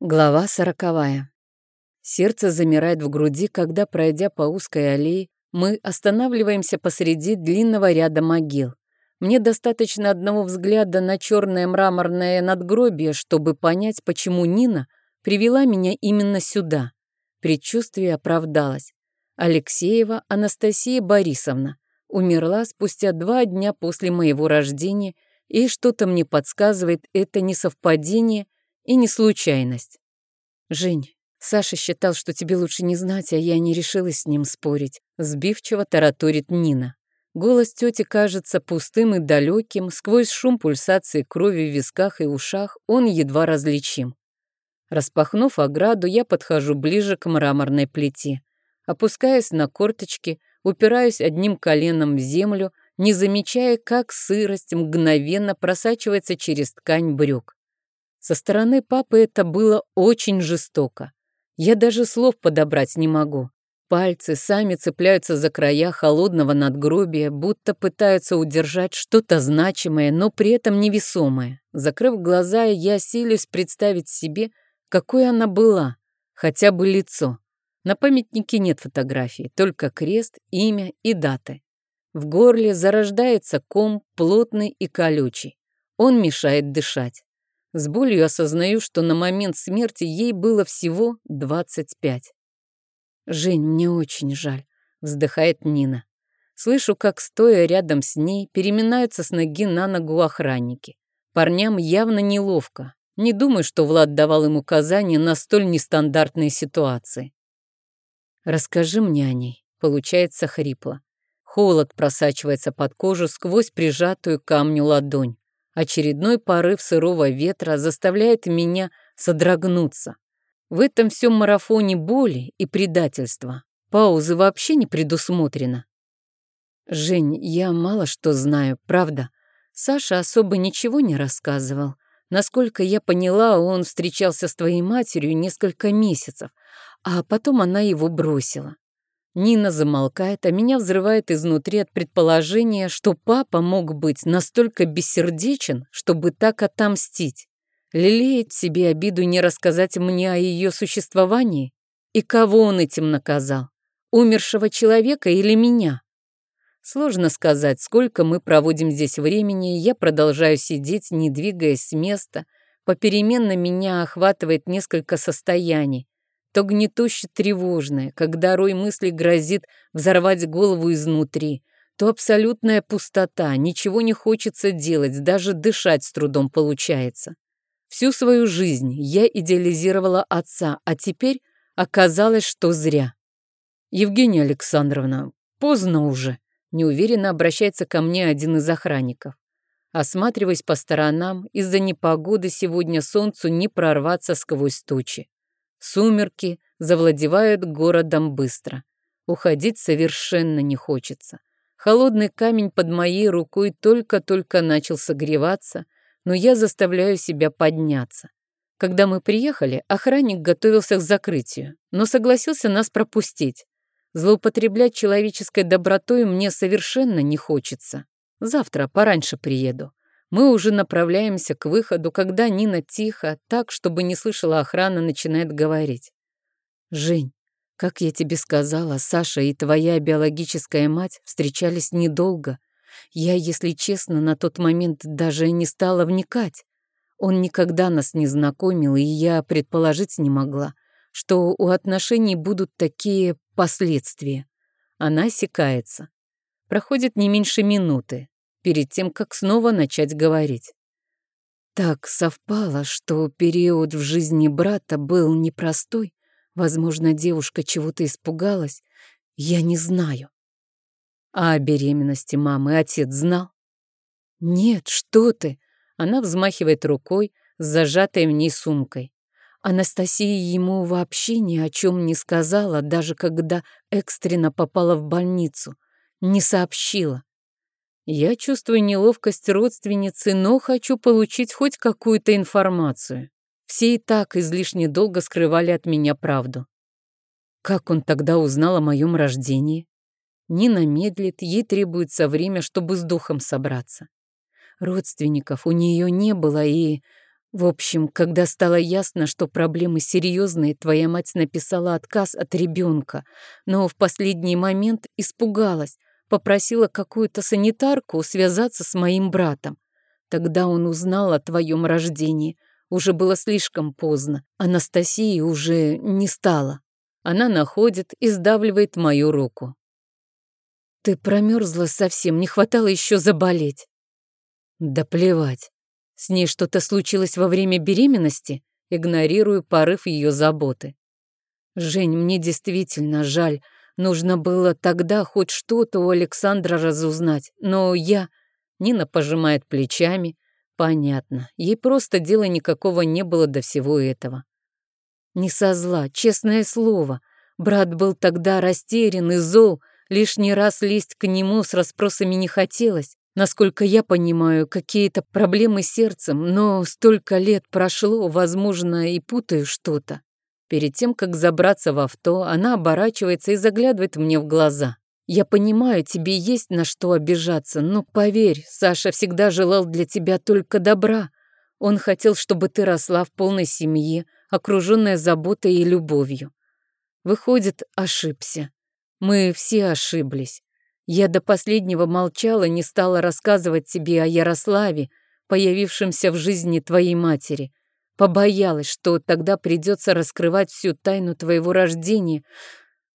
Глава сороковая. Сердце замирает в груди, когда, пройдя по узкой аллее, мы останавливаемся посреди длинного ряда могил. Мне достаточно одного взгляда на черное мраморное надгробие, чтобы понять, почему Нина привела меня именно сюда. Предчувствие оправдалось. Алексеева Анастасия Борисовна умерла спустя два дня после моего рождения, и что-то мне подсказывает, это не совпадение – и не случайность. Жень, Саша считал, что тебе лучше не знать, а я не решилась с ним спорить. Сбивчиво тараторит Нина. Голос тети кажется пустым и далеким, сквозь шум пульсации крови в висках и ушах он едва различим. Распахнув ограду, я подхожу ближе к мраморной плите. Опускаясь на корточки, упираюсь одним коленом в землю, не замечая, как сырость мгновенно просачивается через ткань брюк. Со стороны папы это было очень жестоко. Я даже слов подобрать не могу. Пальцы сами цепляются за края холодного надгробия, будто пытаются удержать что-то значимое, но при этом невесомое. Закрыв глаза, я силюсь представить себе, какой она была, хотя бы лицо. На памятнике нет фотографий, только крест, имя и даты. В горле зарождается ком, плотный и колючий. Он мешает дышать. С болью осознаю, что на момент смерти ей было всего 25. «Жень, мне очень жаль», — вздыхает Нина. Слышу, как, стоя рядом с ней, переминаются с ноги на ногу охранники. Парням явно неловко. Не думаю, что Влад давал им указания на столь нестандартные ситуации. «Расскажи мне о ней», — получается хрипло. Холод просачивается под кожу сквозь прижатую камню ладонь. Очередной порыв сырого ветра заставляет меня содрогнуться. В этом всем марафоне боли и предательства. Паузы вообще не предусмотрено. Жень, я мало что знаю, правда. Саша особо ничего не рассказывал. Насколько я поняла, он встречался с твоей матерью несколько месяцев, а потом она его бросила. Нина замолкает, а меня взрывает изнутри от предположения, что папа мог быть настолько бессердечен, чтобы так отомстить. Лелеет себе обиду не рассказать мне о ее существовании? И кого он этим наказал? Умершего человека или меня? Сложно сказать, сколько мы проводим здесь времени, я продолжаю сидеть, не двигаясь с места. Попеременно меня охватывает несколько состояний то гнетуще тревожное, когда рой мыслей грозит взорвать голову изнутри, то абсолютная пустота, ничего не хочется делать, даже дышать с трудом получается. Всю свою жизнь я идеализировала отца, а теперь оказалось, что зря. «Евгения Александровна, поздно уже», — неуверенно обращается ко мне один из охранников. Осматриваясь по сторонам, из-за непогоды сегодня солнцу не прорваться сквозь тучи. Сумерки завладевают городом быстро. Уходить совершенно не хочется. Холодный камень под моей рукой только-только начал согреваться, но я заставляю себя подняться. Когда мы приехали, охранник готовился к закрытию, но согласился нас пропустить. Злоупотреблять человеческой добротой мне совершенно не хочется. Завтра пораньше приеду. Мы уже направляемся к выходу, когда Нина тихо, так, чтобы не слышала охрана, начинает говорить. «Жень, как я тебе сказала, Саша и твоя биологическая мать встречались недолго. Я, если честно, на тот момент даже не стала вникать. Он никогда нас не знакомил, и я предположить не могла, что у отношений будут такие последствия. Она осекается. Проходит не меньше минуты перед тем, как снова начать говорить. Так совпало, что период в жизни брата был непростой. Возможно, девушка чего-то испугалась. Я не знаю. А о беременности мамы отец знал? Нет, что ты. Она взмахивает рукой с зажатой в ней сумкой. Анастасия ему вообще ни о чем не сказала, даже когда экстренно попала в больницу. Не сообщила. Я чувствую неловкость родственницы, но хочу получить хоть какую-то информацию. Все и так излишне долго скрывали от меня правду. Как он тогда узнал о моем рождении? Нина медлит, ей требуется время, чтобы с духом собраться. Родственников у нее не было, и В общем, когда стало ясно, что проблемы серьезные, твоя мать написала отказ от ребенка, но в последний момент испугалась, попросила какую-то санитарку связаться с моим братом. Тогда он узнал о твоем рождении. Уже было слишком поздно. Анастасии уже не стало. Она находит и сдавливает мою руку. Ты промерзла совсем, не хватало еще заболеть. Да плевать. С ней что-то случилось во время беременности? Игнорирую порыв ее заботы. Жень, мне действительно жаль. Нужно было тогда хоть что-то у Александра разузнать. Но я... Нина пожимает плечами. Понятно. Ей просто дела никакого не было до всего этого. Не со зла, честное слово. Брат был тогда растерян и зол. Лишний раз лезть к нему с расспросами не хотелось. Насколько я понимаю, какие-то проблемы с сердцем, но столько лет прошло, возможно, и путаю что-то. Перед тем, как забраться в авто, она оборачивается и заглядывает мне в глаза. Я понимаю, тебе есть на что обижаться, но поверь, Саша всегда желал для тебя только добра. Он хотел, чтобы ты росла в полной семье, окруженная заботой и любовью. Выходит, ошибся. Мы все ошиблись. Я до последнего молчала, не стала рассказывать тебе о Ярославе, появившемся в жизни твоей матери. Побоялась, что тогда придется раскрывать всю тайну твоего рождения.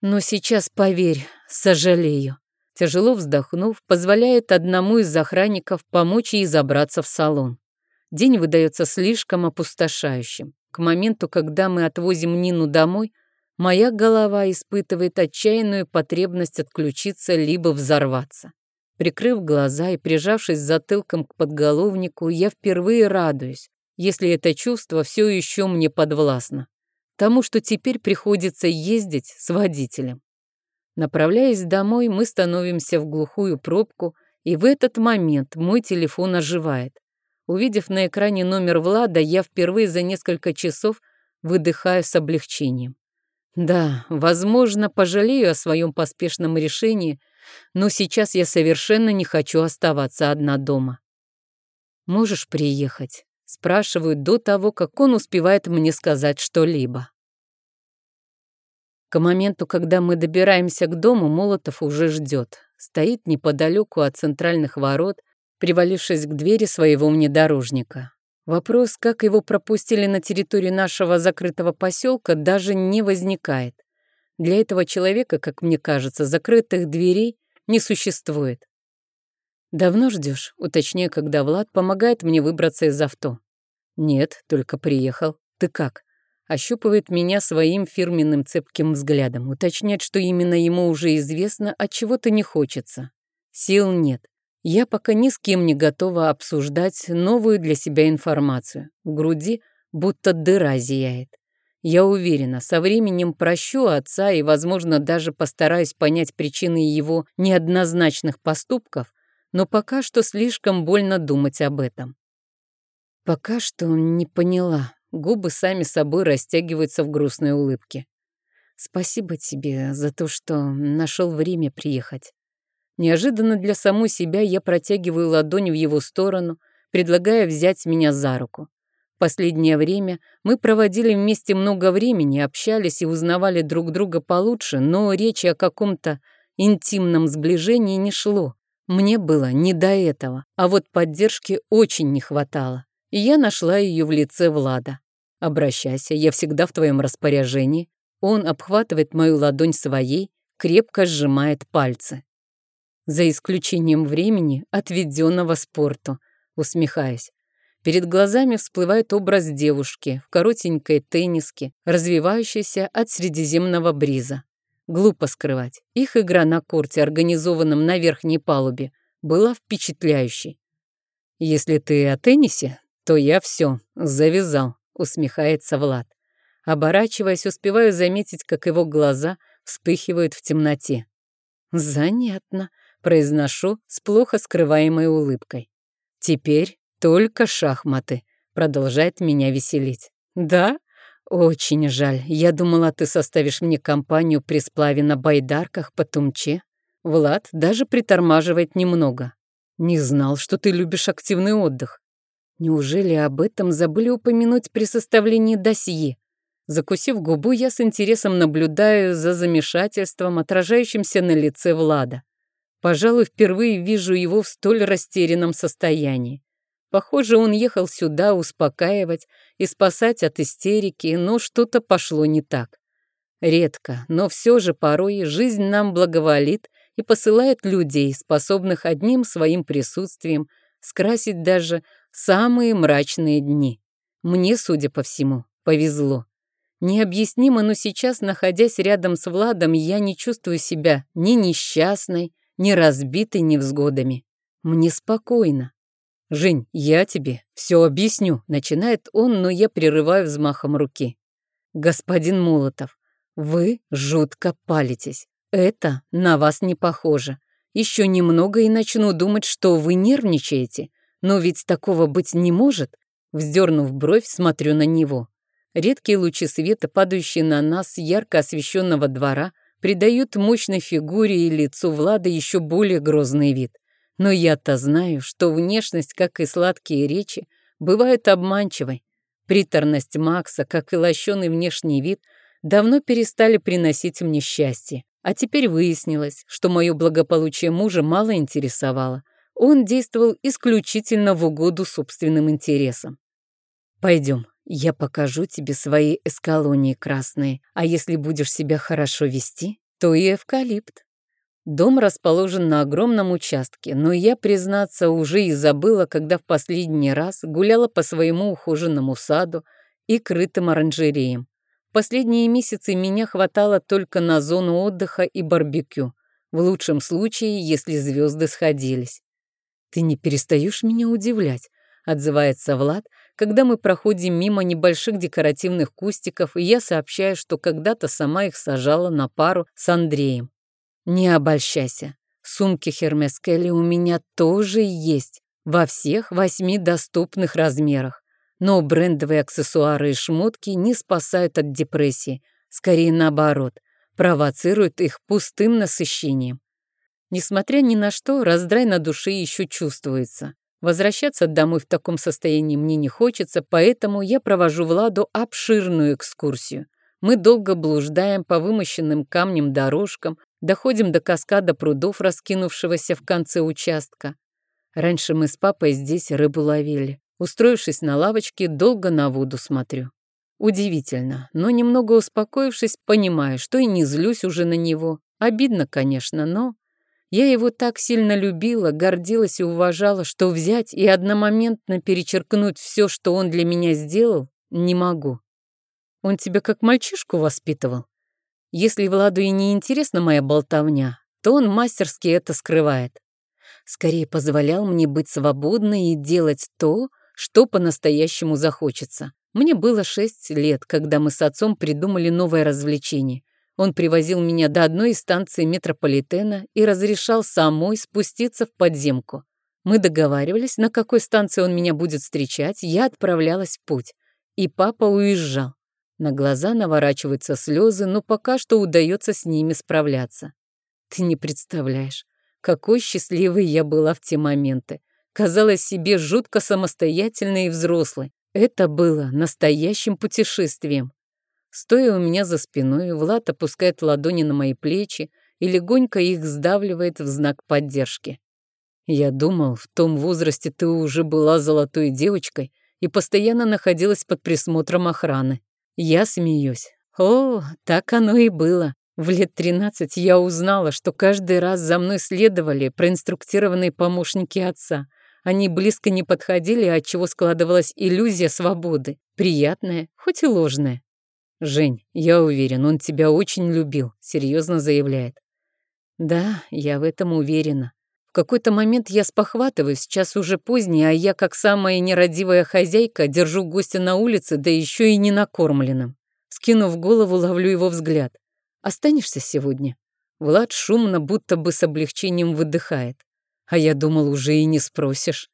Но сейчас, поверь, сожалею. Тяжело вздохнув, позволяет одному из охранников помочь ей забраться в салон. День выдается слишком опустошающим. К моменту, когда мы отвозим Нину домой, Моя голова испытывает отчаянную потребность отключиться либо взорваться. Прикрыв глаза и прижавшись затылком к подголовнику, я впервые радуюсь, если это чувство все еще мне подвластно. Тому, что теперь приходится ездить с водителем. Направляясь домой, мы становимся в глухую пробку, и в этот момент мой телефон оживает. Увидев на экране номер Влада, я впервые за несколько часов выдыхаю с облегчением. Да, возможно, пожалею о своем поспешном решении, но сейчас я совершенно не хочу оставаться одна дома. «Можешь приехать?» — спрашиваю до того, как он успевает мне сказать что-либо. К моменту, когда мы добираемся к дому, Молотов уже ждет. Стоит неподалеку от центральных ворот, привалившись к двери своего внедорожника. Вопрос, как его пропустили на территорию нашего закрытого поселка, даже не возникает. Для этого человека, как мне кажется, закрытых дверей не существует. «Давно ждешь?» — уточняю, когда Влад помогает мне выбраться из авто. «Нет, только приехал. Ты как?» Ощупывает меня своим фирменным цепким взглядом. Уточнять, что именно ему уже известно, от чего-то не хочется. Сил нет. Я пока ни с кем не готова обсуждать новую для себя информацию. В груди будто дыра зияет. Я уверена, со временем прощу отца и, возможно, даже постараюсь понять причины его неоднозначных поступков, но пока что слишком больно думать об этом. Пока что не поняла. Губы сами собой растягиваются в грустной улыбке. Спасибо тебе за то, что нашел время приехать. Неожиданно для самой себя я протягиваю ладонь в его сторону, предлагая взять меня за руку. Последнее время мы проводили вместе много времени, общались и узнавали друг друга получше, но речи о каком-то интимном сближении не шло. Мне было не до этого, а вот поддержки очень не хватало. И я нашла ее в лице Влада. «Обращайся, я всегда в твоем распоряжении». Он обхватывает мою ладонь своей, крепко сжимает пальцы за исключением времени, отведенного спорту, усмехаясь. Перед глазами всплывает образ девушки в коротенькой тенниске, развивающейся от средиземного бриза. Глупо скрывать. Их игра на корте, организованном на верхней палубе, была впечатляющей. «Если ты о теннисе, то я все, завязал», — усмехается Влад. Оборачиваясь, успеваю заметить, как его глаза вспыхивают в темноте. «Занятно», Произношу с плохо скрываемой улыбкой. «Теперь только шахматы», — продолжает меня веселить. «Да? Очень жаль. Я думала, ты составишь мне компанию при сплаве на байдарках по Тумче. Влад даже притормаживает немного. Не знал, что ты любишь активный отдых. Неужели об этом забыли упомянуть при составлении досье? Закусив губу, я с интересом наблюдаю за замешательством, отражающимся на лице Влада. Пожалуй, впервые вижу его в столь растерянном состоянии. Похоже, он ехал сюда успокаивать и спасать от истерики, но что-то пошло не так. Редко, но все же порой жизнь нам благоволит и посылает людей, способных одним своим присутствием скрасить даже самые мрачные дни. Мне, судя по всему, повезло. Необъяснимо, но сейчас, находясь рядом с Владом, я не чувствую себя ни несчастной, ни разбитой невзгодами. Мне спокойно. «Жень, я тебе все объясню», — начинает он, но я прерываю взмахом руки. «Господин Молотов, вы жутко палитесь. Это на вас не похоже. Еще немного и начну думать, что вы нервничаете. Но ведь такого быть не может». Вздернув бровь, смотрю на него. Редкие лучи света, падающие на нас ярко освещенного двора, придают мощной фигуре и лицу Влада еще более грозный вид. Но я-то знаю, что внешность, как и сладкие речи, бывает обманчивой. Приторность Макса, как и лощеный внешний вид, давно перестали приносить мне счастье. А теперь выяснилось, что мое благополучие мужа мало интересовало. Он действовал исключительно в угоду собственным интересам. «Пойдем, я покажу тебе свои эскалонии красные, а если будешь себя хорошо вести, то и эвкалипт». Дом расположен на огромном участке, но я, признаться, уже и забыла, когда в последний раз гуляла по своему ухоженному саду и крытым оранжереям. Последние месяцы меня хватало только на зону отдыха и барбекю, в лучшем случае, если звезды сходились. «Ты не перестаешь меня удивлять», — отзывается Влад, когда мы проходим мимо небольших декоративных кустиков, и я сообщаю, что когда-то сама их сажала на пару с Андреем. Не обольщайся. Сумки Хермес Келли у меня тоже есть. Во всех восьми доступных размерах. Но брендовые аксессуары и шмотки не спасают от депрессии. Скорее наоборот, провоцируют их пустым насыщением. Несмотря ни на что, раздрай на душе еще чувствуется. Возвращаться домой в таком состоянии мне не хочется, поэтому я провожу Владу обширную экскурсию. Мы долго блуждаем по вымощенным камнем дорожкам, доходим до каскада прудов, раскинувшегося в конце участка. Раньше мы с папой здесь рыбу ловили. Устроившись на лавочке, долго на воду смотрю. Удивительно, но немного успокоившись, понимаю, что и не злюсь уже на него. Обидно, конечно, но... Я его так сильно любила, гордилась и уважала, что взять и одномоментно перечеркнуть все, что он для меня сделал, не могу. Он тебя как мальчишку воспитывал? Если Владу и не интересна моя болтовня, то он мастерски это скрывает. Скорее позволял мне быть свободной и делать то, что по-настоящему захочется. Мне было шесть лет, когда мы с отцом придумали новое развлечение. Он привозил меня до одной из станций метрополитена и разрешал самой спуститься в подземку. Мы договаривались, на какой станции он меня будет встречать, я отправлялась в путь. И папа уезжал. На глаза наворачиваются слезы, но пока что удается с ними справляться. Ты не представляешь, какой счастливой я была в те моменты. Казалось себе жутко самостоятельной и взрослой. Это было настоящим путешествием. Стоя у меня за спиной, Влад опускает ладони на мои плечи и легонько их сдавливает в знак поддержки. Я думал, в том возрасте ты уже была золотой девочкой и постоянно находилась под присмотром охраны. Я смеюсь. О, так оно и было. В лет 13 я узнала, что каждый раз за мной следовали проинструктированные помощники отца. Они близко не подходили, отчего складывалась иллюзия свободы. Приятная, хоть и ложная. «Жень, я уверен, он тебя очень любил», — серьезно заявляет. «Да, я в этом уверена. Какой-то момент я спохватываюсь, час уже поздний, а я, как самая нерадивая хозяйка, держу гостя на улице, да еще и не накормленным. Скинув голову, ловлю его взгляд. «Останешься сегодня?» Влад шумно, будто бы с облегчением выдыхает. А я думал, уже и не спросишь.